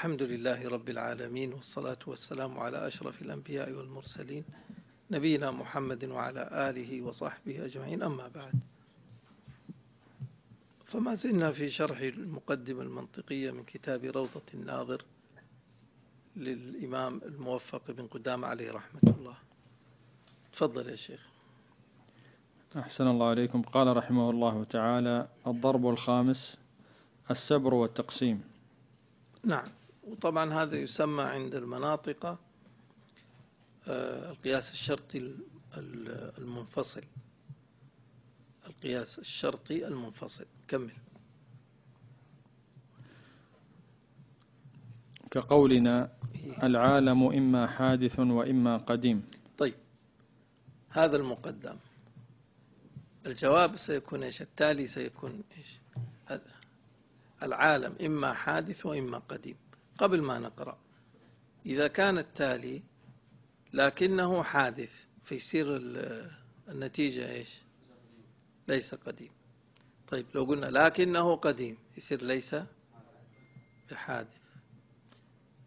الحمد لله رب العالمين والصلاة والسلام على أشرف الأنبياء والمرسلين نبينا محمد وعلى آله وصحبه أجمعين أما بعد. فما زلنا في شرح المقدمة المنطقية من كتاب روضة الناظر للإمام الموفق بن قدام عليه رحمة الله. تفضل يا شيخ. أحسن الله عليكم. قال رحمه الله تعالى الضرب الخامس السبر والتقسيم. نعم. وطبعا هذا يسمى عند المناطق آه، القياس الشرطي المنفصل. القياس الشرطي المنفصل. كمل. كقولنا إيه. العالم إما حادث وإما قديم. طيب. هذا المقدم. الجواب سيكون إيش؟ التالي سيكون إيش؟ العالم إما حادث وإما قديم. قبل ما نقرأ. إذا كان التالي لكنه حادث فيصير النتيجة إيش؟ ليس قديم. طيب لو قلنا لكنه قديم يصير ليس بحادث.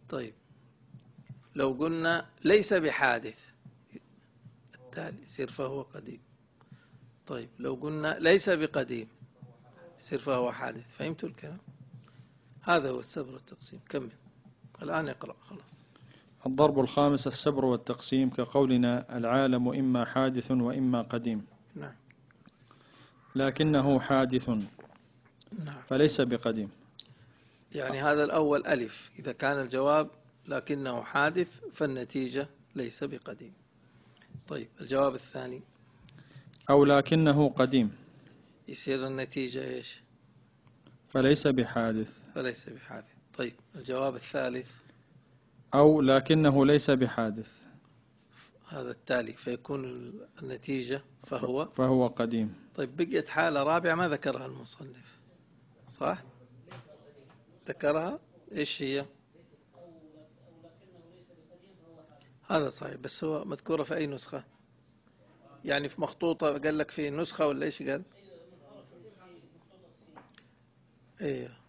طيب لو قلنا ليس بحادث التالي يصير فهو قديم. طيب لو قلنا ليس بقديم يصير فهو حادث. فهمتوا الكلام؟ هذا هو السبر والتقسيم كمل. الآن اقرأ خلاص. الضرب الخامس السبر والتقسيم كقولنا العالم إما حادث وإما قديم. نعم. لكنه حادث. نعم. فليس بقديم. يعني هذا الأول ألف. إذا كان الجواب لكنه حادث فالنتيجة ليس بقديم. طيب الجواب الثاني. أو لكنه قديم. يصير النتيجة إيش؟ فليس بحادث. فليس بحادث. طيب الجواب الثالث. أو لكنه ليس بحادث. هذا التالي فيكون النتيجة فهو؟ فهو قديم. طيب بقيت حالة رابعة ما ذكرها المصنف صح؟ ذكرها؟ إيش هي؟ هذا صحيح بس هو مذكورة في أي نسخة؟ يعني في مخطوطة قال لك في نسخة ولا إيش قال؟ إيه.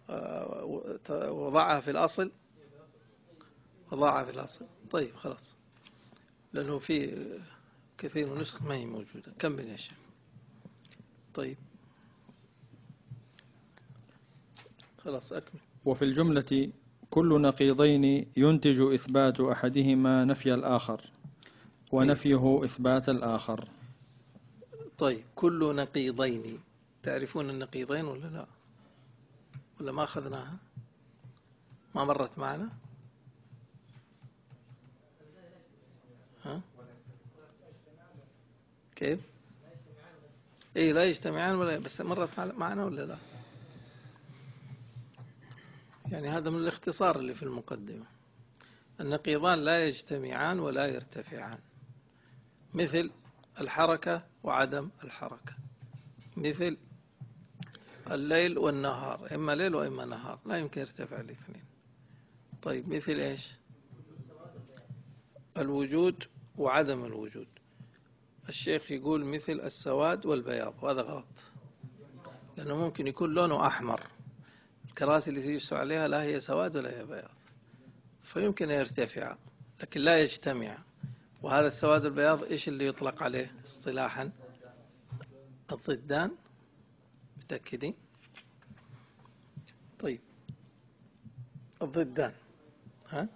وضعها في الأصل. وضعها في الأصل. طيب خلاص. لأنه في كثير من النسخ ما هي موجودة. كمل يا شيخ. طيب. خلاص أكمل. وفي الجملة كل نقيضين ينتج إثبات أحدهما نفي الآخر ونفيه إثبات الآخر. طيب كل نقيضين. تعرفون النقيضين ولا لا؟ ولا ما أخذناها؟ ما مرت معنا؟ ها؟ كيف؟ اي لا يجتمعان ولا بس مرت معنا ولا لا؟ يعني هذا من الاختصار اللي في المقدمة. النقيضان لا يجتمعان ولا يرتفعان. مثل الحركة وعدم الحركة. مثل الليل والنهار إما ليل وإما نهار لا يمكن يرتفع الاثنين. طيب مثل إيش؟ الوجود وعدم الوجود. الشيخ يقول مثل السواد والبياض وهذا غلط. لأنه ممكن يكون لونه أحمر. الكراسي اللي يجلس عليها لا هي سواد ولا هي بياض. فيمكن أن يرتفع لكن لا يجتمع. وهذا السواد والبياض إيش اللي يطلق عليه؟ اصطلاحا الضدان. متأكدين؟ طيب. الضدان. ها.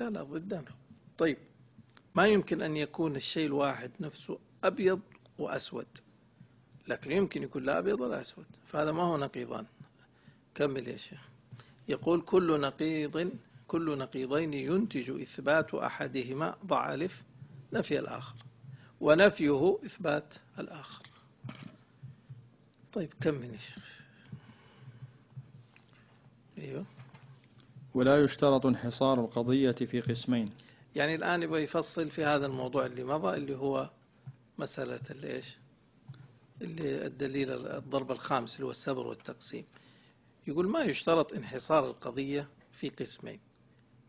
لا لا ضدان. طيب. ما يمكن أن يكون الشيء الواحد نفسه أبيض وأسود؟ لكن يمكن يكون لا أبيض ولا أسود. فهذا ما هو نقيضان. كمل يا شيخ. يقول كل نقيض كل نقيضين ينتج إثبات أحدهما ضع ألف نفي الآخر ونفيه إثبات الآخر. طيب كمل يا شيخ. أيوه. ولا يشترط انحصار القضية في قسمين. يعني الآن يبغى يفصل في هذا الموضوع اللي مضى اللي هو مسألة الإيش اللي الدليل الضرب الخامس اللي هو السبر والتقسيم. يقول ما يشترط انحصار القضية في قسمين.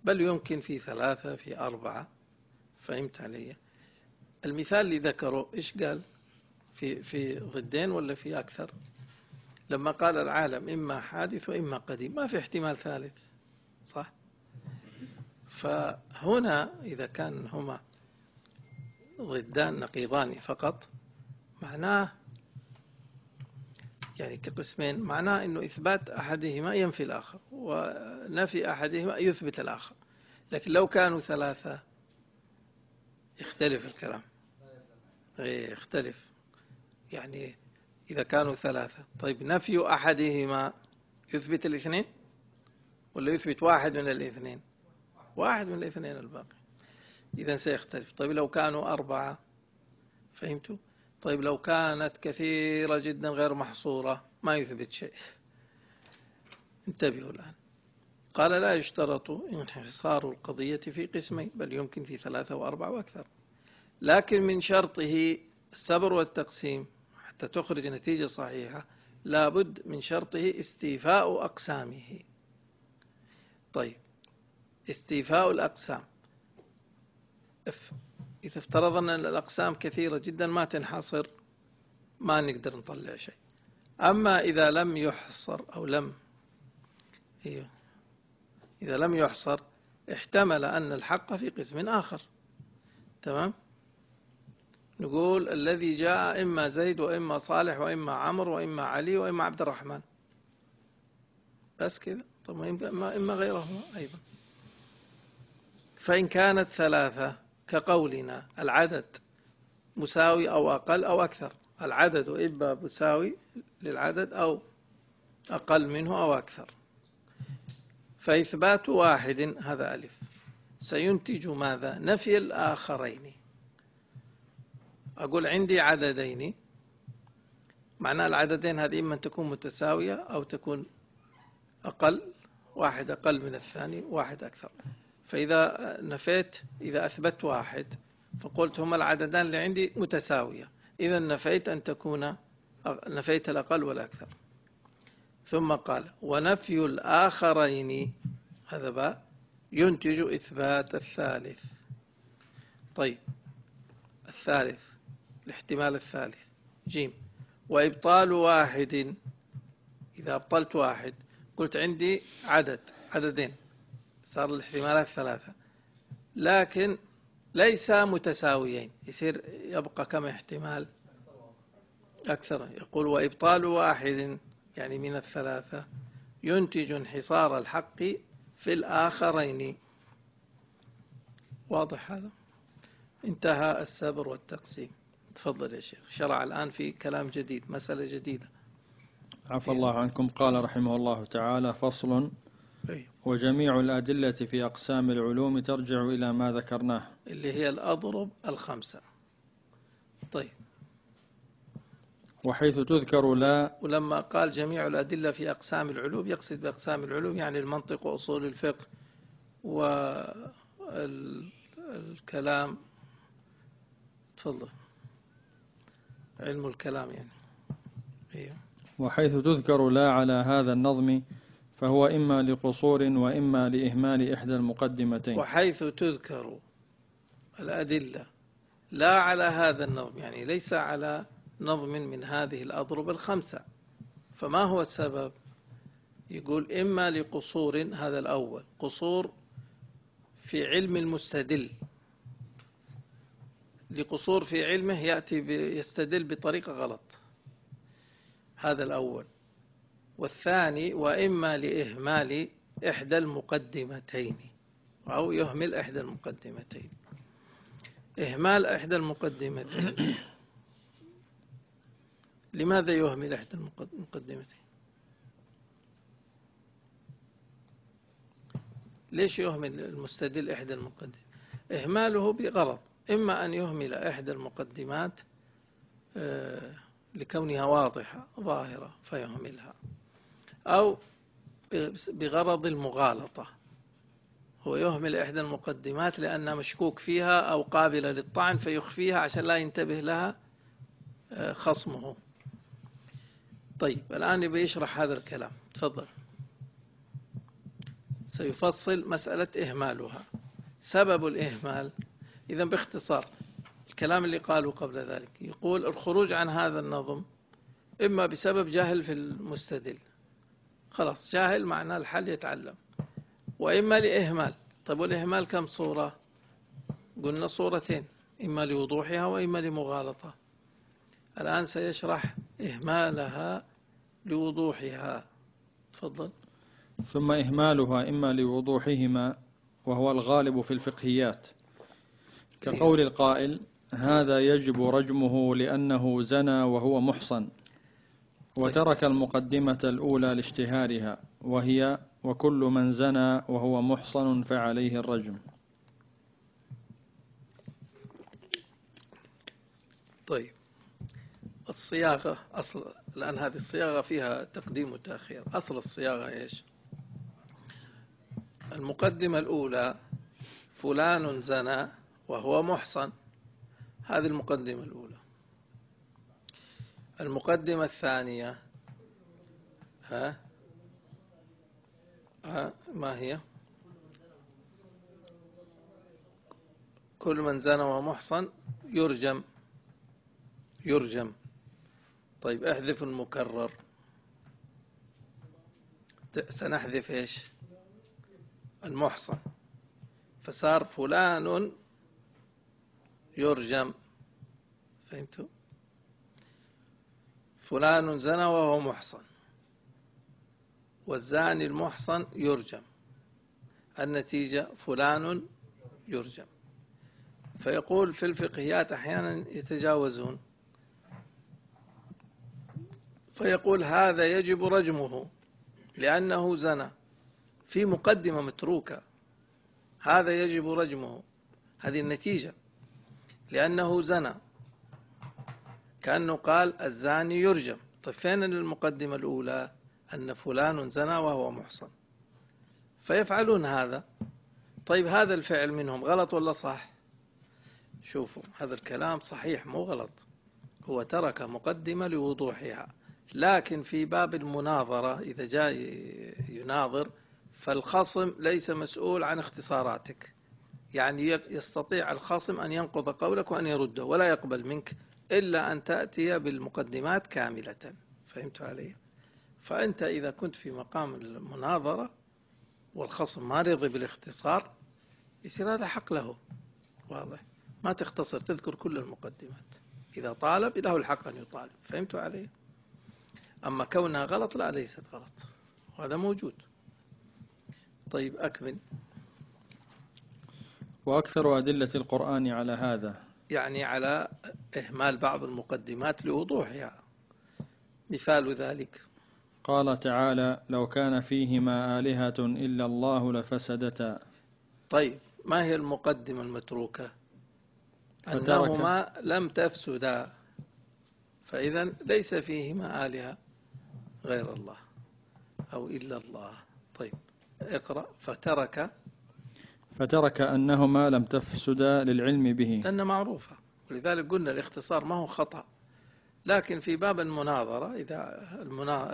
بل يمكن في ثلاثة في أربعة. فهمت علي؟ المثال اللي ذكره إيش قال؟ في في ضدين ولا في أكثر؟ لما قال العالم إما حادث وإما قديم. ما في احتمال ثالث صح؟ فهنا إذا كان هما ضدان نقيضان فقط معناه يعني كقسمين معناه أنه إثبات أحدهما ينفي الآخر ونفي أحدهما يثبت الآخر. لكن لو كانوا ثلاثة يختلف الكلام. إيه، يختلف. يعني إذا كانوا ثلاثة. طيب نفي أحدهما يثبت الاثنين ولا يثبت واحد من الاثنين؟ واحد من الاثنين الباقي. إذا سيختلف. طيب لو كانوا أربعة فهمتوا طيب لو كانت كثيرة جدا غير محصورة ما يثبت شيء. انتبهوا الآن. قال لا يشترط انحصار القضية في قسمين بل يمكن في ثلاثة وأربعة وأكثر. لكن من شرطه السبر والتقسيم. حتى تخرج نتيجة صحيحة لابد من شرطه استيفاء أقسامه. طيب استيفاء الأقسام. إذا افترضنا أن الأقسام كثيرة جدا ما تنحصر ما نقدر نطلع شيء. أما إذا لم يحصر أو لم إيه إذا لم يحصر احتمل أن الحق في قسم آخر. تمام؟ نقول الذي جاء إما زيد وإما صالح وإما عمرو وإما علي وإما عبد الرحمن. بس كذا طب ما إما غيره أيضا. فإن كانت ثلاثة كقولنا العدد مساوي أو أقل أو أكثر. العدد إما مساوي للعدد أو أقل منه أو أكثر. فإثبات واحد هذا ألف. سينتج ماذا؟ نفي الآخرين. أقول عندي عددين. معنى العددين هذه إما تكون متساوية أو تكون أقل واحد أقل من الثاني واحد أكثر. فإذا نفيت إذا أثبت واحد فقلت هما العددان اللي عندي متساوية. إذا نفيت أن تكون نفيت الأقل والأكثر. ثم قال ونفي الآخرين. هذا باء. ينتج إثبات الثالث. طيب. الثالث. الاحتمال الثالث. جيم. وإبطال واحد. إذا أبطلت واحد قلت عندي عدد عددين. صار الاحتمالات ثلاثة. لكن ليس متساويين. يصير يبقى كم احتمال؟ أكثر. يقول وإبطال واحد يعني من الثلاثة ينتج انحصار الحق في الآخرين. واضح هذا؟ انتهى السبر والتقسيم. تفضل يا شيخ. شرع الآن في كلام جديد مسألة جديدة. عفى الله عنكم. قال رحمه الله تعالى فصل. أيوه. وجميع الأدلة في أقسام العلوم ترجع إلى ما ذكرناه. اللي هي الأضرب الخمسة. طيب. وحيث تذكر لا ولما قال جميع الأدلة في أقسام العلوم يقصد بأقسام العلوم يعني المنطق وأصول الفقه والكلام تفضل. علم الكلام يعني. إيه. وحيث تذكر لا على هذا النظم فهو إما لقصور وإما لإهمال إحدى المقدمتين. وحيث تذكر الأدلة لا على هذا النظم يعني ليس على نظم من هذه الأضرب الخمسة. فما هو السبب؟ يقول إما لقصور هذا الأول قصور في علم المستدل. لقصور في علمه يأتي يستدل بطريقة غلط. هذا الأول. والثاني وإما لإهمال إحدى المقدمتين أو يهمل إحدى المقدمتين. إهمال إحدى المقدمتين. لماذا يهمل إحدى المقدمتين؟ ليش يهمل المستدل إحدى المقدمة إهماله بغرض. إما أن يهمل إحدى المقدمات آه، لكونها واضحة ظاهرة فيهملها. أو بغرض المغالطة. هو يهمل إحدى المقدمات لأنها مشكوك فيها أو قابلة للطعن فيخفيها عشان لا ينتبه لها آه، خصمه. طيب الآن يبي يشرح هذا الكلام. تفضل. سيفصل مسألة إهمالها. سبب الإهمال إذا باختصار الكلام اللي قالوا قبل ذلك يقول الخروج عن هذا النظم إما بسبب جهل في المستدل. خلاص جاهل معناه الحل يتعلم. وإما لإهمال. طيب والإهمال كم صورة؟ قلنا صورتين إما لوضوحها وإما لمغالطة. الآن سيشرح إهمالها لوضوحها. تفضل. ثم إهمالها إما لوضوحهما وهو الغالب في الفقهيات. كقول القائل هذا يجب رجمه لأنه زنى وهو محصن وترك المقدمة الأولى لاشتهارها وهي وكل من زنى وهو محصن فعليه الرجم. طيب. الصياغة أصل الآن هذه الصياغة فيها تقديم وتأخير. أصل الصياغة إيش؟ المقدمة الأولى فلان زنى وهو محصن. هذه المقدمة الأولى. المقدمة الثانية. ها, ها؟ ما هي؟ كل من زنى ومحصن يرجم. يرجم. طيب احذف المكرر. سنحذف إيش؟ المحصن. فصار فلان يرجم. فهمتوا؟ فلان زنى وهو محصن. والزاني المحصن يرجم. النتيجة فلان يرجم. فيقول في الفقهيات أحيانا يتجاوزون. فيقول هذا يجب رجمه لأنه زنى. في مقدمة متروكة. هذا يجب رجمه. هذه النتيجة. لأنه زنى. كأنه قال الزاني يرجم. طيب فين المقدمة الأولى؟ أن فلان زنى وهو محصن. فيفعلون هذا. طيب هذا الفعل منهم غلط ولا صح؟ شوفوا هذا الكلام صحيح مو غلط. هو ترك مقدمة لوضوحها. لكن في باب المناظرة إذا جاء يناظر فالخصم ليس مسؤول عن اختصاراتك. يعني يستطيع الخصم أن ينقض قولك وأن يرده ولا يقبل منك إلا أن تأتي بالمقدمات كاملة. فهمت علي؟ فأنت إذا كنت في مقام المناظرة والخصم ما رضي بالاختصار يصير هذا حق له. واضح. ما تختصر تذكر كل المقدمات. إذا طالب له الحق أن يطالب. فهمت علي؟ أما كونها غلط لا ليست غلط. وهذا موجود. طيب أكمل. وأكثر أدلة القرآن على هذا. يعني على إهمال بعض المقدمات لوضوحها. مثال ذلك. قال تعالى لو كان فيهما آلهة إلا الله لفسدتا. طيب ما هي المقدمة المتروكة؟ أنهما لم تفسدا. فإذا ليس فيهما آلهة غير الله أو إلا الله. طيب اقرأ. فترك فترك أنهما لم تفسدا للعلم به. لأن معروفة. ولذلك قلنا الاختصار ما هو خطأ. لكن في باب المناظرة إذا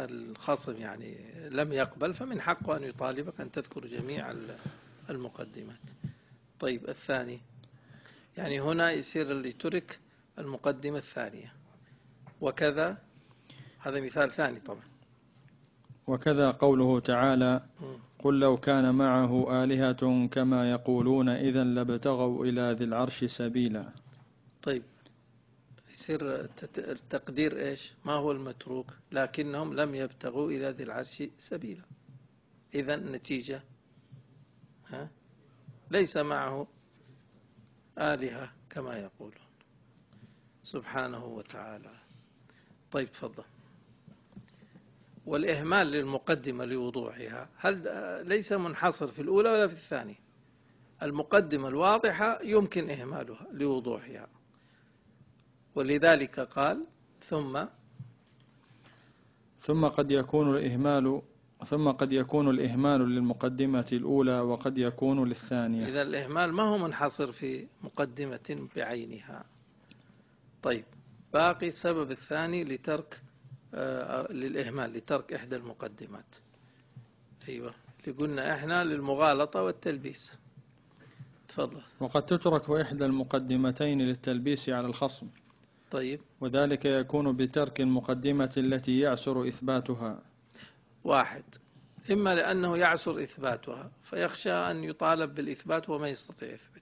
الخصم يعني لم يقبل فمن حقه أن يطالبك أن تذكر جميع المقدمات. طيب الثاني. يعني هنا يصير اللي ترك المقدمة الثانية. وكذا. هذا مثال ثاني طبعا. وكذا قوله تعالى قل لو كان معه آلهة كما يقولون إذا لابتغوا إلى ذي العرش سبيلا. طيب يصير التقدير إيش؟ ما هو المتروك؟ لكنهم لم يبتغوا إلى ذي العرش سبيلا. إذا النتيجة ها؟ ليس معه آلهة كما يقولون. سبحانه وتعالى. طيب تفضل. والإهمال للمقدمة لوضوحها. هل ليس منحصر في الأولى ولا في الثانية؟ المقدمة الواضحة يمكن إهمالها لوضوحها. ولذلك قال ثم ثم قد يكون الإهمال ثم قد يكون الإهمال للمقدمة الأولى وقد يكون للثانية. إذا الإهمال ما هو منحصر في مقدمة بعينها. طيب باقي السبب الثاني لترك للإهمال لترك إحدى المقدمات. أيوة. اللي قلنا إحنا للمغالطة والتلبيس. تفضل. وقد تترك إحدى المقدمتين للتلبيس على الخصم. طيب. وذلك يكون بترك المقدمة التي يعسر إثباتها. واحد. إما لأنه يعسر إثباتها فيخشى أن يطالب بالإثبات وما يستطيع يثبت.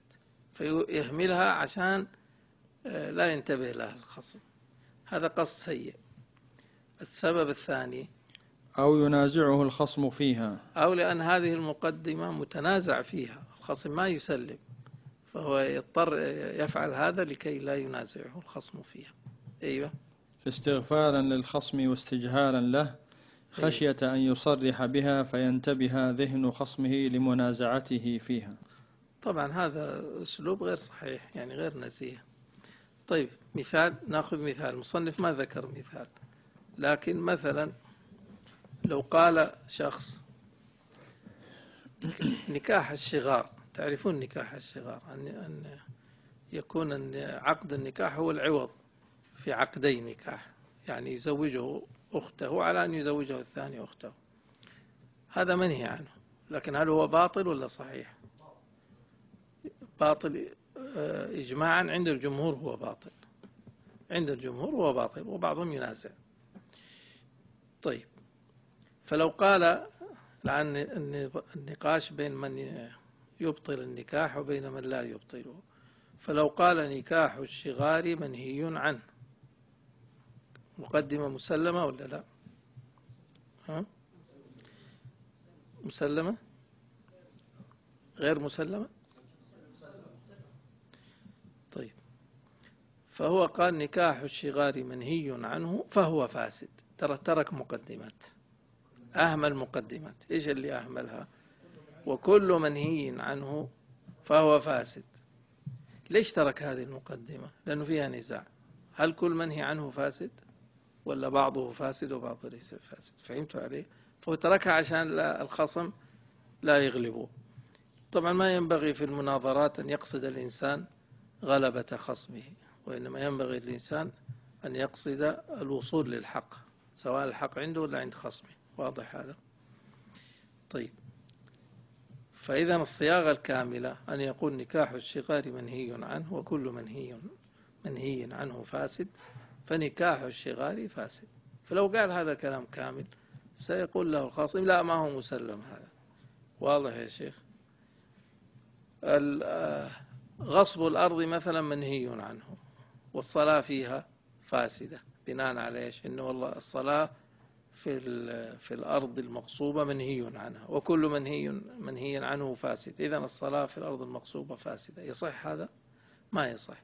فيهملها عشان آه، لا ينتبه لها الخصم. هذا قصد سيء. السبب الثاني. أو ينازعه الخصم فيها. أو لأن هذه المقدمة متنازع فيها. الخصم ما يسلم. فهو يضطر يفعل هذا لكي لا ينازعه الخصم فيها. أيوة. استغفارا للخصم واستجهارا له. خشية أن يصرح بها فينتبه ذهن خصمه لمنازعته فيها. طبعا هذا أسلوب غير صحيح يعني غير نزيه. طيب مثال نأخذ مثال. المصنف ما ذكر مثال؟ لكن مثلا لو قال شخص نكاح الشغار تعرفون نكاح الشغار أن أن يكون عقد النكاح هو العوض في عقدي نكاح يعني يزوجه أخته على أن يزوجه الثاني أخته. هذا منهي عنه. لكن هل هو باطل ولا صحيح؟ باطل آه، إجماعا عند الجمهور هو باطل. عند الجمهور هو باطل وبعضهم ينازع. طيب. فلو قال لأن النقاش بين من يبطل النكاح وبين من لا يبطله فلو قال نكاح الشغار منهي عنه مقدمة مسلمة ولا لا؟ ها؟ مسلمة؟ غير مسلمة؟ طيب. فهو قال نكاح الشغار منهي عنه فهو فاسد. ترى ترك مقدمات. أهمل مقدمات. إيش اللي أهملها؟ وكل منهي عنه فهو فاسد. ليش ترك هذه المقدمة؟ لأنه فيها نزاع. هل كل منهي عنه فاسد؟ ولا بعضه فاسد وبعضه ليس فاسد؟ فهمتوا عليه فهو تركها عشان لا الخصم لا يغلبه. طبعا ما ينبغي في المناظرات أن يقصد الإنسان غلبة خصمه وإنما ينبغي الإنسان أن يقصد الوصول للحق. سواء الحق عنده ولا عند خصمه. واضح هذا؟ طيب. فإذا الصياغة الكاملة أن يقول نكاح الشغار منهي عنه وكل منهي منهي عنه فاسد فنكاح الشغار فاسد. فلو قال هذا كلام كامل سيقول له الخاصم لا ما هو مسلم هذا. واضح يا شيخ؟ آه، غصب الأرض مثلا منهي عنه والصلاة فيها فاسدة. بناء على إيش؟ إنه والله الصلاة في في الأرض المغصوبة منهي عنها وكل منهي منهي عنه فاسد. إذا الصلاة في الأرض المغصوبة فاسدة. يصح هذا؟ ما يصح.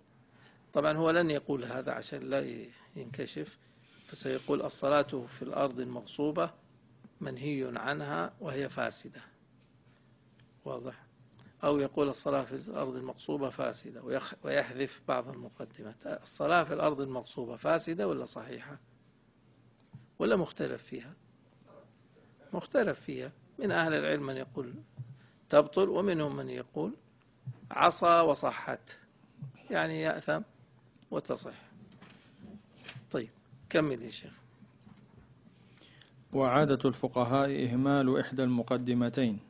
طبعا هو لن يقول هذا عشان لا ينكشف فسيقول الصلاة في الأرض المغصوبة منهي عنها وهي فاسدة. واضح؟ أو يقول الصلاة في الأرض المغصوبة فاسدة ويحذف بعض المقدمات. الصلاة في الأرض المغصوبة فاسدة ولا صحيحة؟ ولا مختلف فيها؟ مختلف فيها. من أهل العلم من يقول تبطل ومنهم من يقول عصى وصحت. يعني يأثم وتصح. طيب كمل يا شيخ. وعادة الفقهاء إهمال إحدى المقدمتين.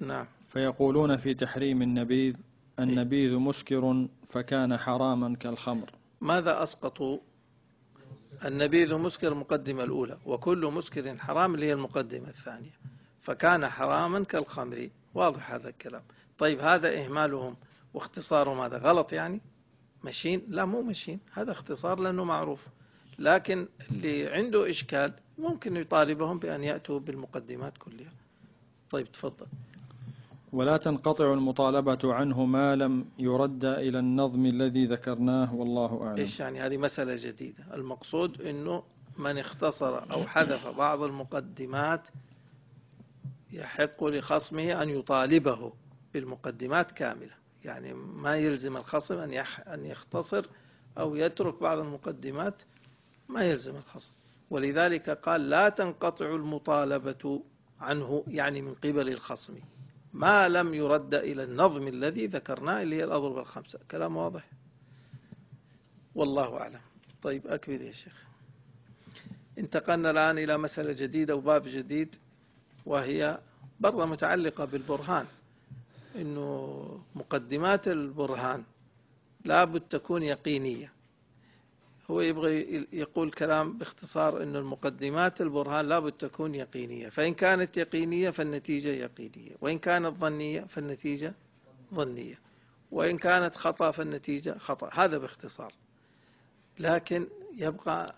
نعم. فيقولون في تحريم النبيذ النبيذ مسكر فكان حراما كالخمر. ماذا أسقطوا النبيذ مسكر المقدمة الأولى وكل مسكر حرام اللي هي المقدمة الثانية فكان حراما كالخمر. واضح هذا الكلام. طيب هذا إهمالهم واختصارهم هذا غلط يعني؟ مشين؟ لا مو مشين هذا اختصار لأنه معروف. لكن اللي عنده إشكال ممكن يطالبهم بأن يأتوا بالمقدمات كلها. طيب تفضل. ولا تنقطع المطالبة عنه ما لم يرد إلى النظم الذي ذكرناه والله أعلم. إيش يعني؟ هذه مسألة جديدة. المقصود أنه من اختصر أو حذف بعض المقدمات يحق لخصمه أن يطالبه بالمقدمات كاملة. يعني ما يلزم الخصم أن أن يختصر أو يترك بعض المقدمات ما يلزم الخصم. ولذلك قال لا تنقطع المطالبة عنه يعني من قبل الخصم. ما لم يرد إلى النظم الذي ذكرناه اللي هي الأضربة الخمسة. كلام واضح؟ والله أعلم. طيب أكبر يا شيخ. انتقلنا الآن إلى مسألة جديدة وباب جديد وهي برضه متعلقة بالبرهان. أنه مقدمات البرهان لابد تكون يقينية. هو يبغى يقول كلام باختصار أن المقدمات البرهان لابد تكون يقينية. فإن كانت يقينية فالنتيجة يقينية. وإن كانت ظنية فالنتيجة ظنية. وإن كانت خطأ فالنتيجة خطأ. هذا باختصار. لكن يبقى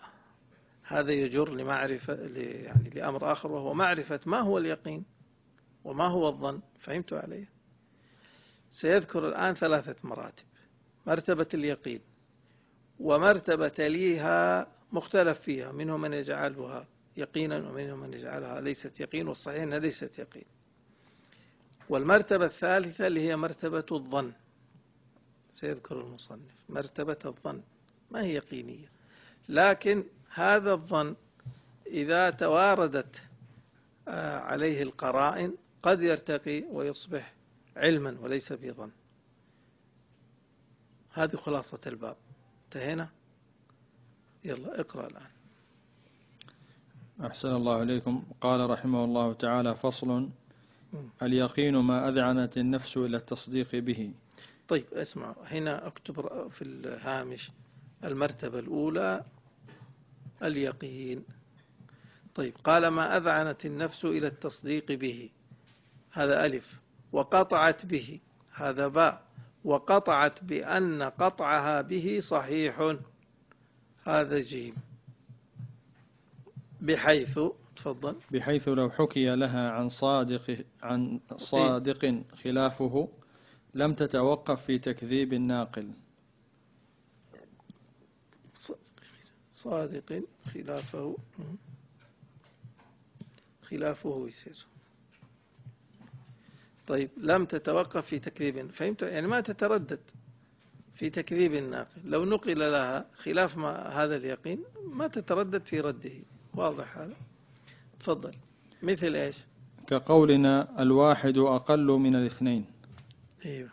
هذا يجر لمعرفة يعني لأمر آخر وهو معرفة ما هو اليقين وما هو الظن. فهمت علي؟ سيذكر الآن ثلاثة مراتب. مرتبة اليقين. ومرتبة تليها مختلف فيها منهم من يجعلها يقينا ومنهم من يجعلها ليست يقين والصحيح أنها ليست يقين. والمرتبة الثالثة اللي هي مرتبة الظن. سيذكر المصنف مرتبة الظن ما هي يقينية؟ لكن هذا الظن إذا تواردت آه، عليه القرائن قد يرتقي ويصبح علما وليس بظن هذه خلاصة الباب. انتهينا؟ يلا اقرأ الآن. أحسن الله إليكم قال رحمه الله تعالى فصل اليقين ما أذعنت النفس إلى التصديق به. طيب اسمع هنا أكتب في الهامش المرتبة الأولى اليقين. طيب قال ما أذعنت النفس إلى التصديق به. هذا ألف. وقطعت به. هذا باء. وقطعت بأن قطعها به صحيح. هذا جيم. بحيث تفضل. بحيث لو حكي لها عن صادق عن صادق خلافه لم تتوقف في تكذيب الناقل. صادق خلافه. خلافه يصير. طيب لم تتوقف في تكذيب. فهمت؟ يعني ما تتردد في تكذيب الناقل لو نقل لها خلاف ما هذا اليقين ما تتردد في رده. واضح هذا؟ تفضل. مثل إيش؟ كقولنا الواحد أقل من الاثنين. أيوه.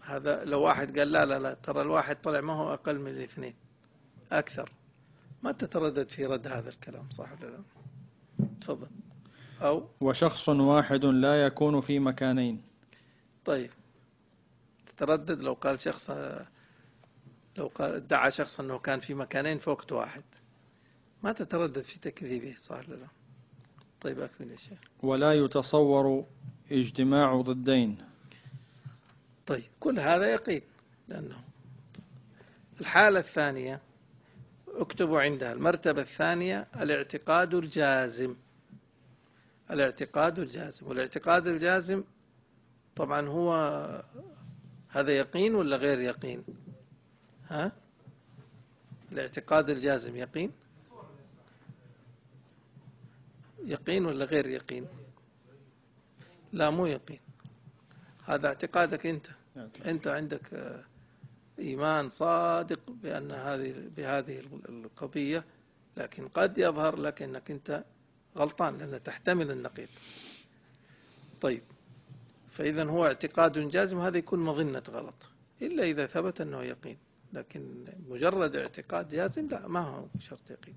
هذا لو واحد قال لا لا لا ترى الواحد طلع ما هو أقل من الاثنين أكثر. ما تتردد في رد هذا الكلام صح ولا لا؟ تفضل. أو وشخص واحد لا يكون في مكانين. طيب. تتردد لو قال شخص لو قال ادعى شخص أنه كان في مكانين في وقت واحد. ما تتردد في تكذيبه صح ولا لا؟ طيب أكمل يا شيخ. ولا يتصور اجتماع ضدين. طيب كل هذا يقين لأنه الحالة الثانية اكتبوا عندها المرتبة الثانية الاعتقاد الجازم. الاعتقاد الجازم. والاعتقاد الجازم طبعا هو هذا يقين ولا غير يقين؟ ها؟ الاعتقاد الجازم يقين؟ يقين ولا غير يقين؟ لا مو يقين. هذا اعتقادك أنت. أنت عندك إيمان صادق بأن هذه بهذه القضية لكن قد يظهر لك أنك أنت غلطان لأن تحتمل النقيض. طيب. فإذا هو اعتقاد جازم هذا يكون مظنة غلط. إلا إذا ثبت أنه يقين. لكن مجرد اعتقاد جازم لا ما هو شرط يقين.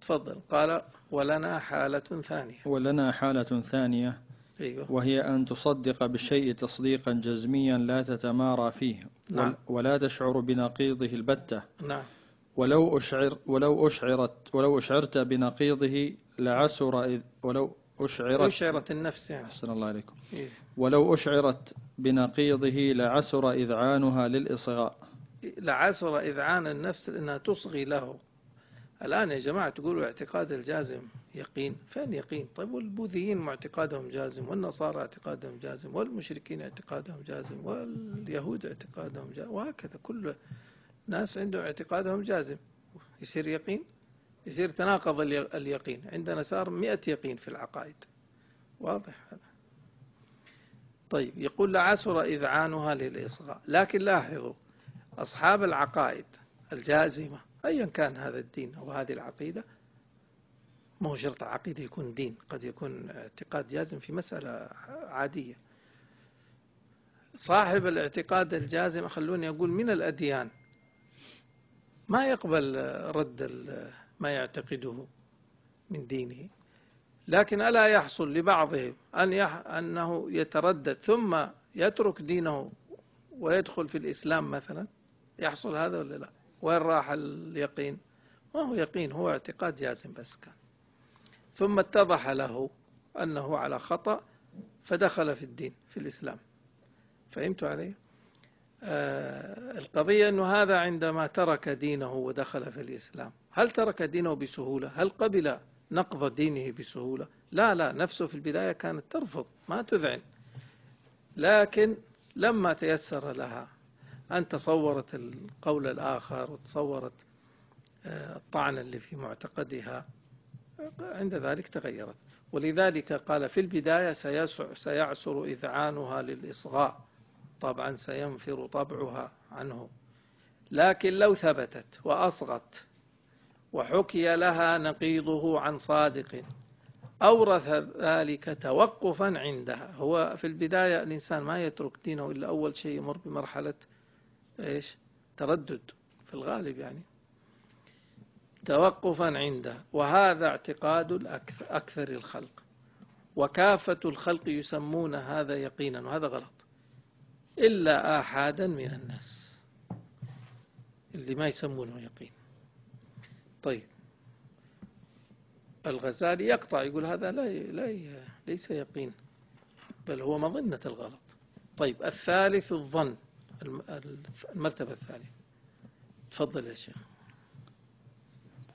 تفضل. قال ولنا حالة ثانية. ولنا حالة ثانية. أيوة. وهي أن تصدق بالشيء تصديقا جزميا لا تتمارى فيه. نعم. ولا تشعر بنقيضه البتة. نعم. ولو أشعر ولو أشعرت ولو أشعرت بنقيضه لعسر إذ ولو أشعرت أشعرت النفس يعني. أحسن الله عليكم. إيه. ولو أشعرت بنقيضه لعسر إذعانها للإصغاء. لعسر إذعان النفس أنها تصغي له. الآن يا جماعة تقولوا اعتقاد الجازم يقين؟ فين يقين؟ طيب والبوذيين معتقادهم جازم والنصارى اعتقادهم جازم والمشركين اعتقادهم جازم واليهود اعتقادهم جازم وهكذا كل ناس عنده اعتقادهم جازم. يصير يقين يصير تناقض اليقين. عندنا صار مئة يقين في العقائد. واضح هذا. طيب يقول لعسر إذعانها للإصغاء. لكن لاحظوا أصحاب العقائد الجازمة أيا كان هذا الدين أو هذه العقيدة ما هو شرط العقيدة يكون دين قد يكون اعتقاد جازم في مسألة عادية. صاحب الاعتقاد الجازم خلوني أقول من الأديان ما يقبل رد ما يعتقده من دينه. لكن ألا يحصل لبعضهم أن يح أنه يتردد ثم يترك دينه ويدخل في الإسلام مثلا؟ يحصل هذا ولا لا؟ وين راح اليقين؟ ما هو يقين هو اعتقاد جازم بس كان. ثم اتضح له أنه على خطأ فدخل في الدين في الإسلام. فهمت علي؟ آه القضية أنه هذا عندما ترك دينه ودخل في الإسلام هل ترك دينه بسهولة؟ هل قبل نقض دينه بسهولة؟ لا لا نفسه في البداية كانت ترفض ما تذعن. لكن لما تيسر لها أن تصورت القول الآخر وتصورت آه، الطعن اللي في معتقدها عند ذلك تغيرت. ولذلك قال في البداية سيعسر إذعانها للإصغاء. طبعا سينفر طبعها عنه. لكن لو ثبتت وأصغت وحكي لها نقيضه عن صادق أورث ذلك توقفا عندها. هو في البداية الإنسان ما يترك دينه إلا أول شيء يمر بمرحلة إيش؟ تردد في الغالب يعني. توقفا عنده. وهذا اعتقاد أكثر الخلق. وكافة الخلق يسمون هذا يقينا. وهذا غلط. إلا آحادا من الناس. اللي ما يسمونه يقين. طيب. الغزالي يقطع يقول هذا لا لا ليس يقين بل هو مظنة الغلط. طيب. الثالث الظن المرتبة الثالثة تفضل يا شيخ.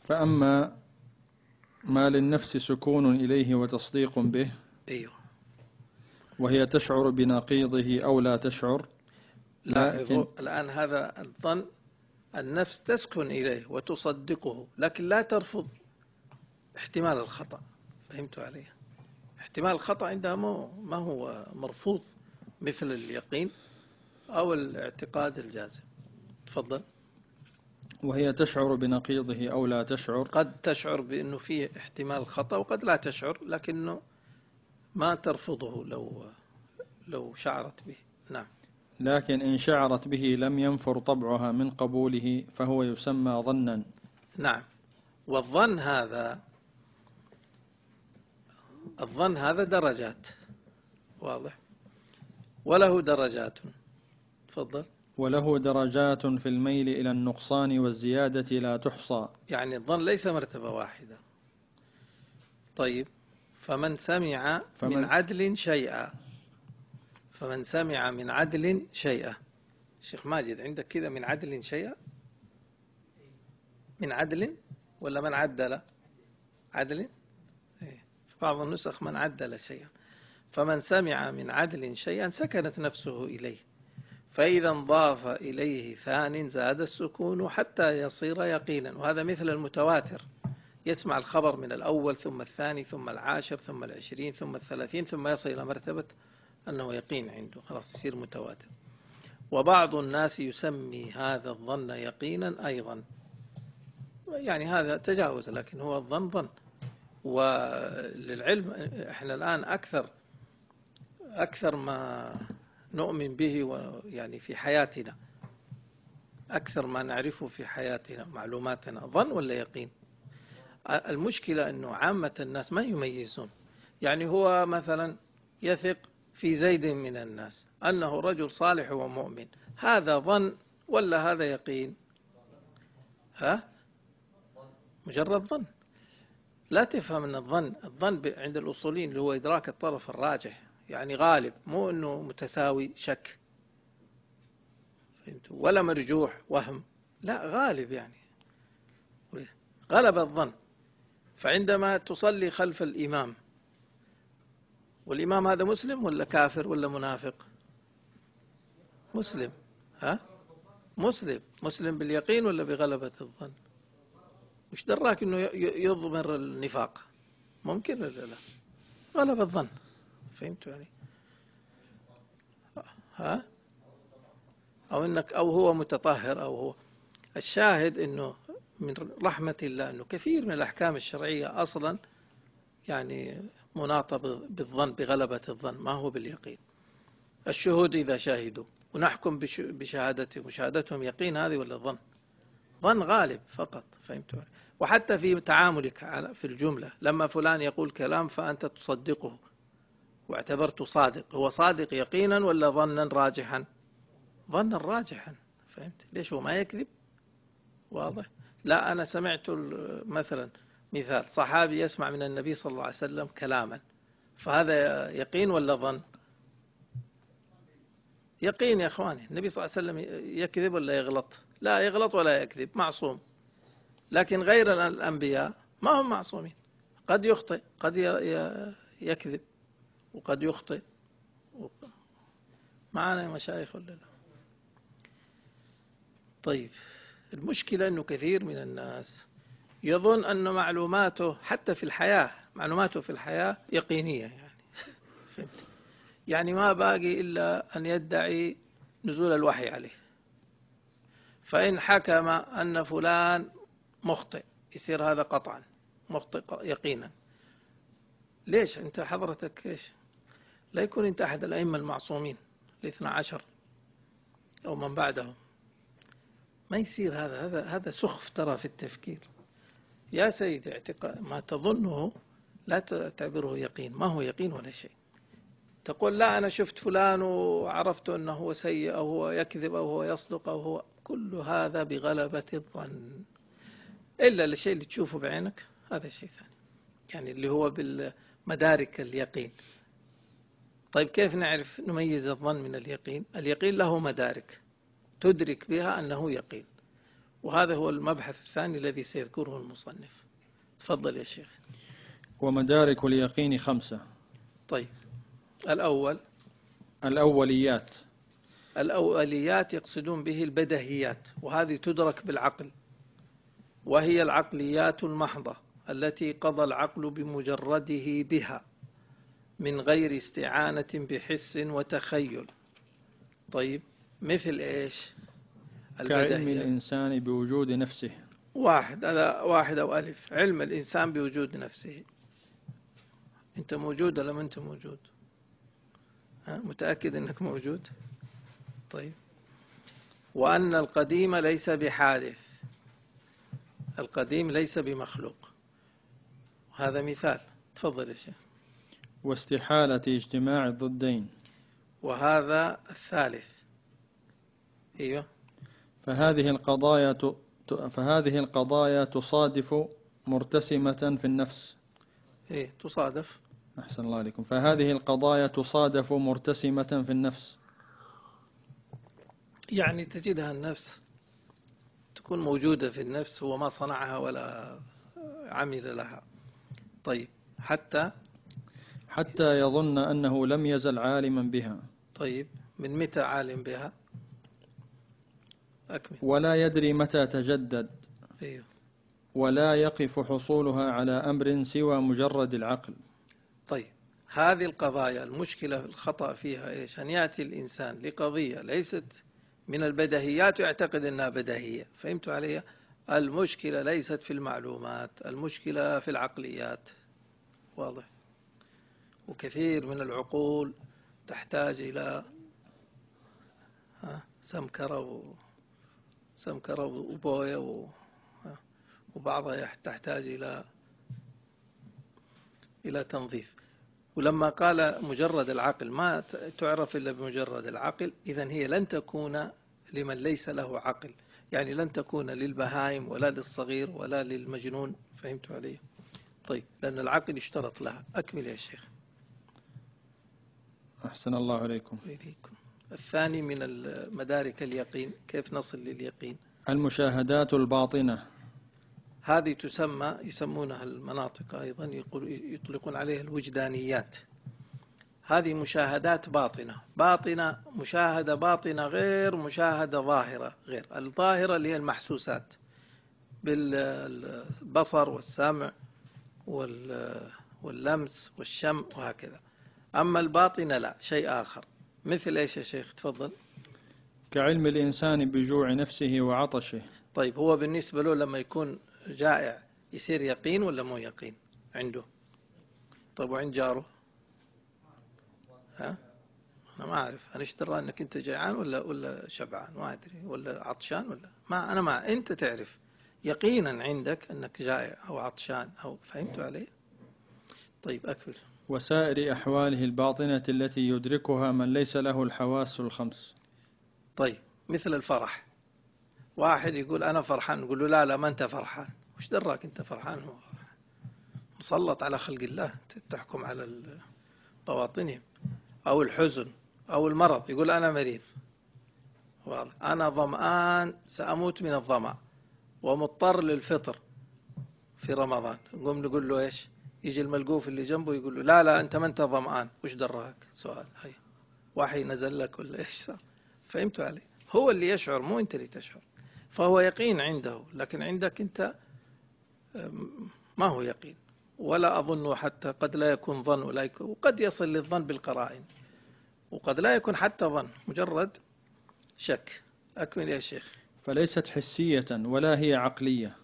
فأما ما للنفس سكون إليه وتصديق به أيوه. وهي تشعر بنقيضه أو لا تشعر لكن الآن هذا الظن النفس تسكن إليه وتصدقه لكن لا ترفض احتمال الخطأ. فهمت عليه احتمال الخطأ عندها ما هو مرفوض مثل اليقين أو الاعتقاد الجازم. تفضل. وهي تشعر بنقيضه أو لا تشعر. قد تشعر بأنه فيه احتمال خطأ وقد لا تشعر لكنه ما ترفضه لو لو شعرت به. نعم. لكن إن شعرت به لم ينفر طبعها من قبوله فهو يسمى ظنا. نعم. والظن هذا الظن هذا درجات. واضح. وله درجات. تفضل. وله درجات في الميل إلى النقصان والزيادة لا تحصى. يعني الظن ليس مرتبة واحدة. طيب. فمن سمع فمن من عدل شيئا. فمن سمع من عدل شيئا. شيخ ماجد عندك كذا من عدل شيئا؟ من عدل ولا من عدل؟ عدل. إيه. في بعض النسخ من عدل شيئا. فمن سمع من عدل شيئا سكنت نفسه إليه. فإذا انضاف إليه ثان زاد السكون حتى يصير يقينا. وهذا مثل المتواتر. يسمع الخبر من الأول ثم الثاني ثم العاشر ثم العشرين ثم الثلاثين ثم يصل إلى مرتبة أنه يقين عنده. خلاص يصير متواتر. وبعض الناس يسمي هذا الظن يقينا أيضا. يعني هذا تجاوز لكن هو الظن ظن. وللعلم إحنا الآن أكثر أكثر ما نؤمن به يعني في حياتنا. أكثر ما نعرفه في حياتنا معلوماتنا ظن ولا يقين؟ المشكلة أنه عامة الناس ما يميزون. يعني هو مثلا يثق في زيد من الناس أنه رجل صالح ومؤمن. هذا ظن ولا هذا يقين؟ ها؟ مجرد ظن. لا تفهم أن الظن الظن عند الأصولين اللي هو إدراك الطرف الراجح يعني غالب مو أنه متساوي شك. ولا مرجوح وهم. لا غالب يعني. غلب الظن. فعندما تصلي خلف الإمام والإمام هذا مسلم ولا كافر ولا منافق؟ مسلم. ها؟ مسلم. مسلم باليقين ولا بغلبة الظن؟ مش دراك إنه يضمر النفاق؟ ممكن ولا لا؟ غلب الظن. فهمت يعني؟ ها؟ أو إنك أو هو متطهر أو هو. الشاهد إنه من رحمة الله أنه كثير من الأحكام الشرعية أصلا يعني مناطة بالظن بغلبة الظن ما هو باليقين. الشهود إذا شاهدوا ونحكم بشهادتهم وشهادتهم يقين هذه ولا ظن ظن غالب فقط فهمت؟ وحتى في تعاملك في الجملة لما فلان يقول كلام فأنت تصدقه واعتبرته صادق هو صادق يقينا ولا ظنا راجحا؟ ظنا راجحا فهمت؟ ليش هو ما يكذب؟ واضح. لا أنا سمعت مثلا مثال صحابي يسمع من النبي صلى الله عليه وسلم كلاما فهذا يقين ولا ظن؟ يقين يا أخواني النبي صلى الله عليه وسلم يكذب ولا يغلط؟ لا يغلط ولا يكذب معصوم. لكن غير الأنبياء ما هم معصومين. قد يخطئ قد يكذب وقد يخطئ. معنا يا مشايخ ولا لا؟ طيب. المشكلة أنه كثير من الناس يظن أن معلوماته حتى في الحياة معلوماته في الحياة يقينية يعني. فهمت؟ يعني ما باقي إلا أن يدعي نزول الوحي عليه. فإن حكم أن فلان مخطئ يصير هذا قطعا مخطئ يقينا. ليش؟ أنت حضرتك إيش؟ لا يكون أنت أحد الأئمة المعصومين الاثنى عشر أو من بعدهم. ما يصير هذا هذا هذا سخف ترى في التفكير. يا سيدي اعتقاد ما تظنه لا تعتبره يقين ما هو يقين ولا شيء. تقول لا أنا شفت فلان وعرفت أنه هو سيء أو هو يكذب أو هو يصدق أو هو كل هذا بغلبة الظن. إلا الشيء اللي تشوفه بعينك هذا شيء ثاني. يعني اللي هو بالمدارك اليقين. طيب كيف نعرف نميز الظن من اليقين؟ اليقين له مدارك. تدرك بها أنه يقين. وهذا هو المبحث الثاني الذي سيذكره المصنف. تفضل يا شيخ. ومدارك اليقين خمسة. طيب. الأول. الأوليات. الأوليات يقصدون به البدهيات وهذه تدرك بالعقل. وهي العقليات المحضة التي قضى العقل بمجرده بها من غير استعانة بحس وتخيل. طيب. مثل إيش؟ كعلم الإنسان بوجود نفسه. واحد هذا واحد أو ألف. علم الإنسان بوجود نفسه. أنت موجود ولا ما أنت موجود؟ ها؟ متأكد أنك موجود؟ طيب. وأن القديم ليس بحادث. القديم ليس بمخلوق. هذا مثال. تفضل يا شيخ. واستحالة اجتماع الضدين. وهذا الثالث. أيوه. فهذه القضايا فهذه القضايا تصادف مرتسمة في النفس. إيه تصادف. أحسن الله عليكم. فهذه القضايا تصادف مرتسمة في النفس. يعني تجدها النفس تكون موجودة في النفس هو ما صنعها ولا عمل لها. طيب حتى حتى يظن أنه لم يزل عالما بها. طيب من متى عالم بها؟ أكمل. ولا يدري متى تجدد. أيوه. ولا يقف حصولها على أمر سوى مجرد العقل. طيب. هذه القضايا المشكلة الخطأ فيها إيش؟ أن يأتي الإنسان لقضية ليست من البدهيات ويعتقد أنها بدهية فهمت علي؟ المشكلة ليست في المعلومات المشكلة في العقليات. واضح. وكثير من العقول تحتاج إلى سمكرة سمكرة وبوية وبعضها تحتاج إلى إلى تنظيف. ولما قال مجرد العقل ما تعرف إلا بمجرد العقل إذا هي لن تكون لمن ليس له عقل. يعني لن تكون للبهائم ولا للصغير ولا للمجنون. فهمت علي؟ طيب لأن العقل اشترط لها. أكمل يا شيخ. أحسن الله عليكم. وإليكم. الثاني من مدارك اليقين. كيف نصل لليقين؟ المشاهدات الباطنة. هذه تسمى يسمونها المناطق أيضا يطلقون عليها الوجدانيات. هذه مشاهدات باطنة. باطنة مشاهدة باطنة غير مشاهدة ظاهرة غير. الظاهرة اللي هي المحسوسات. بالبصر والسمع واللمس والشم وهكذا. أما الباطنة لا شيء آخر. مثل إيش يا شيخ؟ تفضل. كعلم الإنسان بجوع نفسه وعطشه. طيب هو بالنسبة له لما يكون جائع يصير يقين ولا مو يقين؟ عنده. طيب وعند جاره؟ ها؟ أنا ما أعرف. أنا اشترى أنك أنت جيعان ولا ولا شبعان؟ ما أدري. ولا عطشان ولا ما أنا ما أنت تعرف يقينا عندك أنك جائع أو عطشان أو فهمت علي؟ طيب أكمل. وسائر أحواله الباطنة التي يدركها من ليس له الحواس الخمس. طيب مثل الفرح. واحد يقول أنا فرحان نقول له لا لا ما أنت فرحان. وش دراك أنت فرحان؟ هو مسلط على خلق الله تحكم على بواطنهم أو الحزن أو المرض يقول أنا مريض. أنا ظمآن سأموت من الظمأ. ومضطر للفطر في رمضان. نقوم نقول له إيش؟ يجي الملقوف اللي جنبه يقول له لا لا أنت ما أنت ظمآن. وش دراك؟ سؤال. هاي. وحي نزل لك ولا إيش؟ صار فهمت علي؟ هو اللي يشعر مو أنت اللي تشعر. فهو يقين عنده لكن عندك أنت ما هو يقين. ولا أظن حتى قد لا يكون ظن ولا يكون وقد يصل للظن بالقرائن. وقد لا يكون حتى ظن مجرد شك. أكمل يا شيخ. فليست حسية ولا هي عقلية.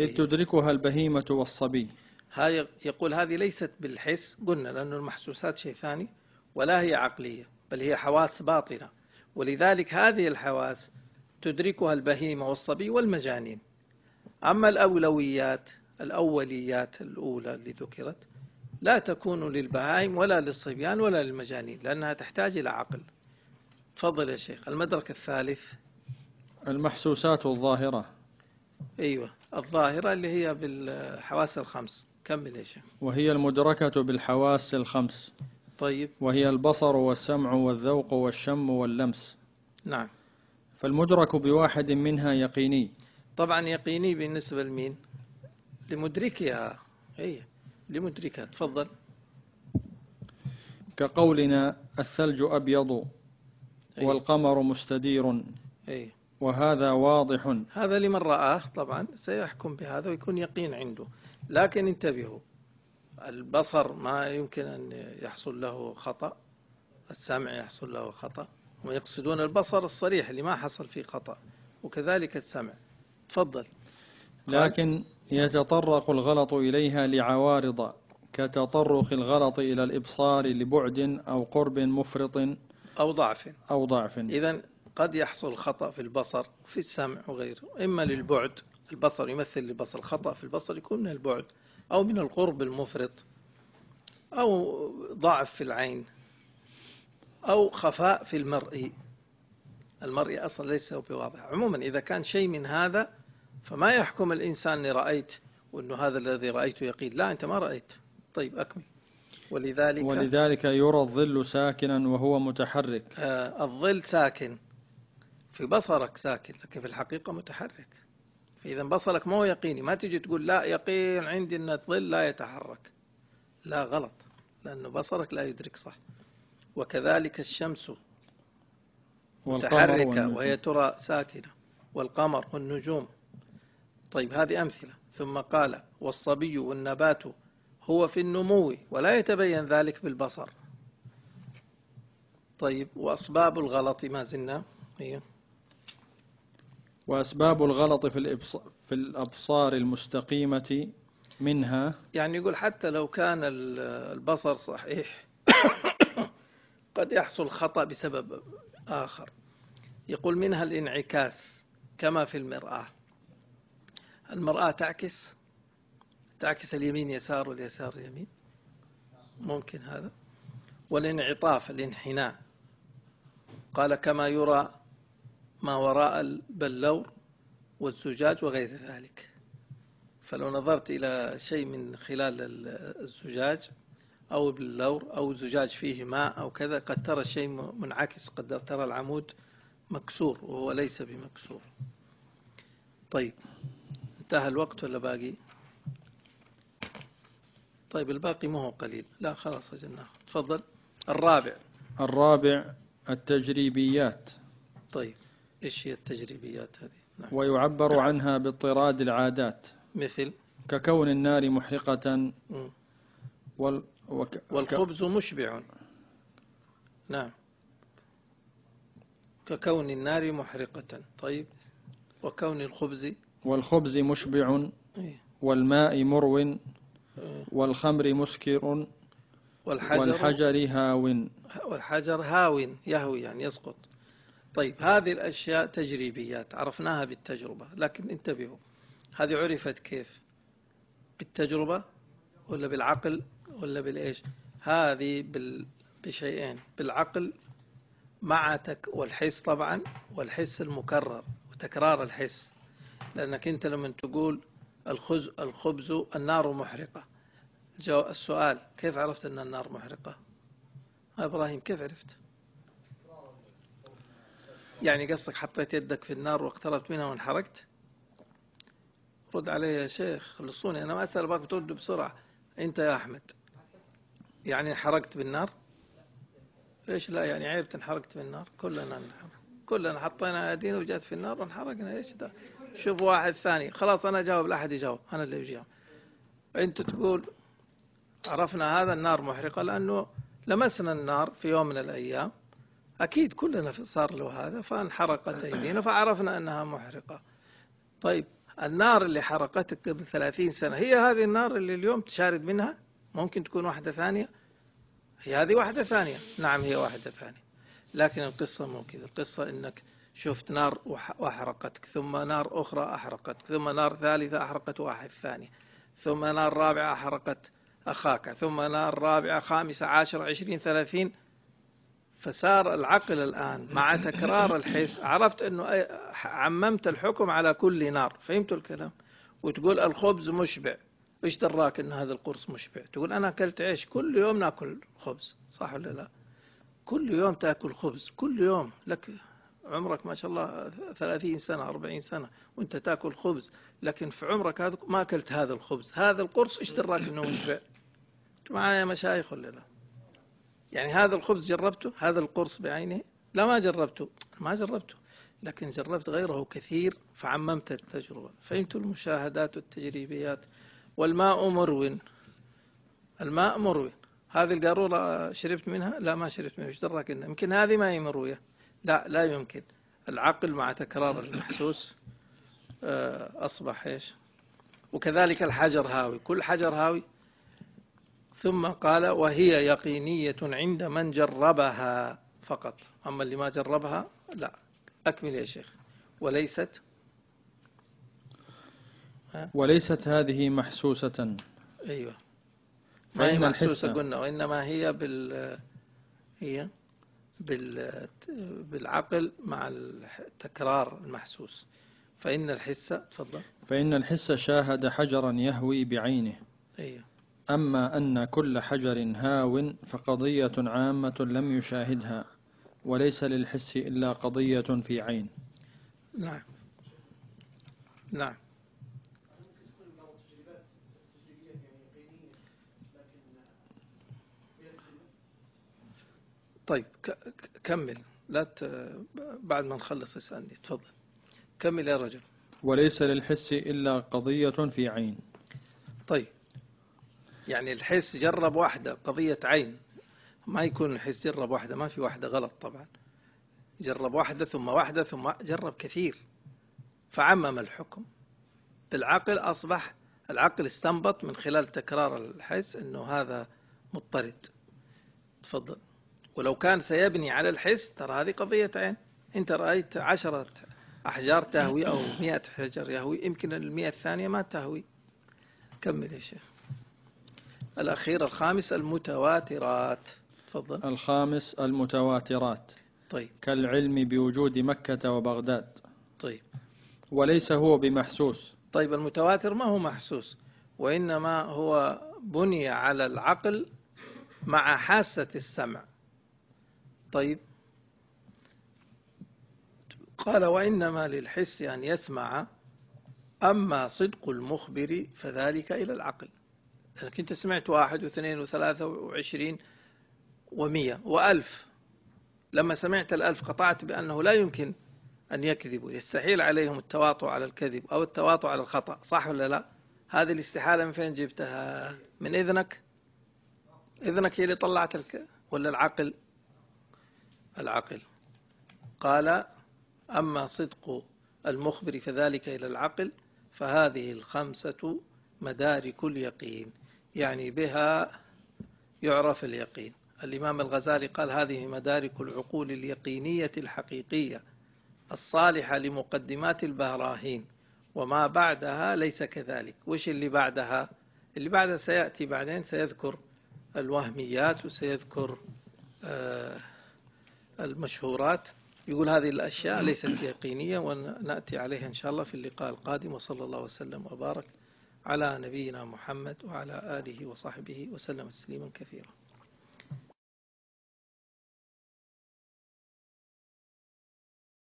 إذ إيه. تدركها البهيمة والصبي. هاي يقول هذه ليست بالحس قلنا لأن المحسوسات شيء ثاني ولا هي عقلية بل هي حواس باطنة. ولذلك هذه الحواس تدركها البهيمة والصبي والمجانين. أما الأولويات الأوليات الأولى اللي ذكرت لا تكون للبهائم ولا للصبيان ولا للمجانين لأنها تحتاج إلى عقل. تفضل يا شيخ المدرك الثالث. المحسوسات الظاهرة. أيوة الظاهرة اللي هي بالحواس الخمس. كمل يا شيخ. وهي المدركة بالحواس الخمس. طيب. وهي البصر والسمع والذوق والشم واللمس. نعم. فالمدرك بواحد منها يقيني. طبعا يقيني بالنسبة لمين؟ لمدركها هي. لمدركها تفضل. كقولنا الثلج أبيض أيه. والقمر مستدير. أيه. وهذا واضح. هذا لمن رآه طبعا سيحكم بهذا ويكون يقين عنده. لكن انتبهوا البصر ما يمكن أن يحصل له خطأ السمع يحصل له خطأ ويقصدون البصر الصريح اللي ما حصل فيه خطأ وكذلك السمع. تفضل. لكن يتطرق الغلط إليها لعوارض كتطرق الغلط إلى الإبصار لبعد أو قرب مفرط أو ضعف. أو ضعف. إذا قد يحصل خطأ في البصر في السمع وغيره. إما للبعد البصر يمثل البصر خطأ في البصر يكون من البعد أو من القرب المفرط أو ضعف في العين أو خفاء في المرء المرء أصلا ليس بواضح عموما إذا كان شيء من هذا فما يحكم الإنسان أني رأيت وأنه هذا الذي رأيته يقين. لا أنت ما رأيت. طيب أكمل. ولذلك ولذلك يرى الظل ساكنا وهو متحرك. آه الظل ساكن. في بصرك ساكن لكن في الحقيقة متحرك. فإذا بصرك ما هو يقيني. ما تجي تقول لا يقين عندي أن الظل لا يتحرك. لا غلط. لأنه بصرك لا يدرك صح. وكذلك الشمس متحركة وهي ترى ساكنة. والقمر والنجوم. طيب هذه أمثلة. ثم قال والصبي والنبات هو في النمو ولا يتبين ذلك بالبصر. طيب وأسباب الغلط ما زلنا؟ هي وأسباب الغلط في في الأبصار المستقيمة منها يعني يقول حتى لو كان البصر صحيح قد يحصل خطأ بسبب آخر. يقول منها الانعكاس كما في المرآة. المرآة تعكس تعكس اليمين يسار واليسار يمين ممكن هذا. والانعطاف الانحناء. قال كما يرى ما وراء البلور والزجاج وغير ذلك. فلو نظرت إلى شيء من خلال الزجاج أو بلور أو زجاج فيه ماء أو كذا قد ترى الشيء منعكس قد ترى العمود مكسور وهو ليس بمكسور. طيب انتهى الوقت ولا باقي؟ طيب الباقي ما هو قليل. لا خلاص أجلناه. تفضل. الرابع. الرابع التجريبيات. طيب. إيش هي التجريبيات هذه؟ نعم. ويعبر عنها باضطراد العادات. مثل؟ ككون النار محرقة وال وك والخبز مشبع. نعم. ككون النار محرقة. طيب. وكون الخبز؟ والخبز مشبع. إيه. والماء مرو. إيه. والخمر مسكر. والحجر, والحجر هاو. والحجر هاو يهوي يعني يسقط. طيب هذه الأشياء تجريبيات عرفناها بالتجربة لكن انتبهوا هذه عرفت كيف؟ بالتجربة ولا بالعقل ولا بالإيش؟ هذه بال... بشيئين بالعقل مع تك والحس طبعا والحس المكرر تكرار الحس لأنك أنت لما تقول الخبز, الخبز النار محرقة. السؤال كيف عرفت أن النار محرقة؟ إبراهيم كيف عرفت؟ يعني قصدك حطيت يدك في النار واقتربت منها وانحرقت؟ رد علي يا شيخ خلصوني. أنا ما أسأل باك ترد بسرعة. أنت يا أحمد. يعني حرقت بالنار؟ إيش لا؟ يعني عيب انحرقت بالنار. كلنا انحرق. كلنا حطينا ايدينا وجات في النار وانحرقنا. إيش ده؟ شوف واحد ثاني. خلاص أنا جاوب لا أحد يجاوب. أنا اللي بجاوب. أنت تقول عرفنا هذا النار محرقة لأنه لمسنا النار في يوم من الأيام. أكيد كلنا صار له هذا فانحرقت أيدينا فعرفنا أنها محرقة. طيب النار اللي حرقتك قبل ثلاثين سنة هي هذه النار اللي اليوم تشارد منها؟ ممكن تكون واحدة ثانية؟ هي هذه واحدة ثانية. نعم هي واحدة ثانية. لكن القصة مو كذا. القصة إنك شفت نار وأحرقتك ثم نار أخرى أحرقتك ثم نار ثالثة أحرقت واحد ثاني ثم نار رابعة أحرقت أخاك ثم نار رابعة خامسة عشر عشرين ثلاثين. فصار العقل الآن مع تكرار الحس. عرفت أنه عممت الحكم على كل نار. فهمت الكلام؟ وتقول الخبز مشبع. إيش دراك أن هذا القرص مشبع؟ تقول أنا أكلت عيش. كل يوم نأكل خبز. صح ولا لا؟ كل يوم تأكل خبز. كل يوم. لك عمرك ما شاء الله ثلاثين سنة أربعين سنة وأنت تأكل خبز. لكن في عمرك هذا ما أكلت هذا الخبز. هذا القرص إيش دراك إنه مشبع؟ معايا مشايخ ولا لا؟ يعني هذا الخبز جربته هذا القرص بعينه لا ما جربته ما جربته لكن جربت غيره كثير فعممت التجربة. فهمت المشاهدات والتجريبيات. والماء مروٍ الماء مروٍ. هذه القارورة شربت منها؟ لا ما شربت منها. إيش دراك إنها؟ يمكن هذه ما هي مروية. لا لا يمكن. العقل مع تكرار المحسوس آه، أصبح إيش؟ وكذلك الحجر هاوي. كل حجر هاوي ثم قال وهي يقينية عند من جربها فقط. أما اللي ما جربها لا أكمل يا شيخ. وليست؟ وليست هذه محسوسة. أيوة. ما هي محسوسة قلنا وإنما هي بال هي بال بالعقل مع التكرار المحسوس. فإن الحس تفضل. فإن الحس شاهد حجرا يهوي بعينه. أيوة. أما أن كل حجر هاو فقضية عامة لم يشاهدها وليس للحس إلا قضية في عين. نعم. نعم. طيب كمل. لا ت... بعد ما نخلص اسألني تفضل. كمل يا رجل. وليس للحس إلا قضية في عين. طيب. يعني الحس جرب واحدة قضية عين. ما يكون الحس جرب واحدة ما في واحدة غلط طبعا. جرب واحدة ثم واحدة ثم جرب كثير. فعمم الحكم. العقل أصبح العقل استنبط من خلال تكرار الحس أنه هذا مضطرد. تفضل. ولو كان سيبني على الحس ترى هذه قضية عين. أنت رأيت عشرة أحجار تهوي أو مئة حجر يهوي يمكن المئة الثانية ما تهوي. كمل يا شيخ. الأخير الخامس المتواترات. تفضل. الخامس المتواترات. طيب. كالعلم بوجود مكة وبغداد. طيب. وليس هو بمحسوس. طيب المتواتر ما هو محسوس؟ وإنما هو بني على العقل مع حاسة السمع. طيب. قال وإنما للحس أن يسمع أما صدق المخبر فذلك إلى العقل. لأنك أنت سمعت واحد واثنين وثلاثة وعشرين ومية وألف. لما سمعت الألف قطعت بأنه لا يمكن أن يكذبوا. يستحيل عليهم التواطؤ على الكذب أو التواطؤ على الخطأ صح ولا لا؟ هذه الاستحالة من فين جبتها؟ من إذنك؟ إذنك هي اللي طلعت الك... ولا العقل؟ العقل. قال أما صدق المخبر فذلك إلى العقل فهذه الخمسة مدارك اليقين. يعني بها يعرف اليقين. الإمام الغزالي قال هذه مدارك العقول اليقينية الحقيقية الصالحة لمقدمات البراهين وما بعدها ليس كذلك. وش اللي بعدها؟ اللي بعدها سيأتي بعدين سيذكر الوهميات وسيذكر آه المشهورات. يقول هذه الأشياء ليست يقينية ونأتي عليها إن شاء الله في اللقاء القادم وصلى الله وسلم وبارك على نبينا محمد وعلى آله وصحبه وسلم تسليما كثيرا.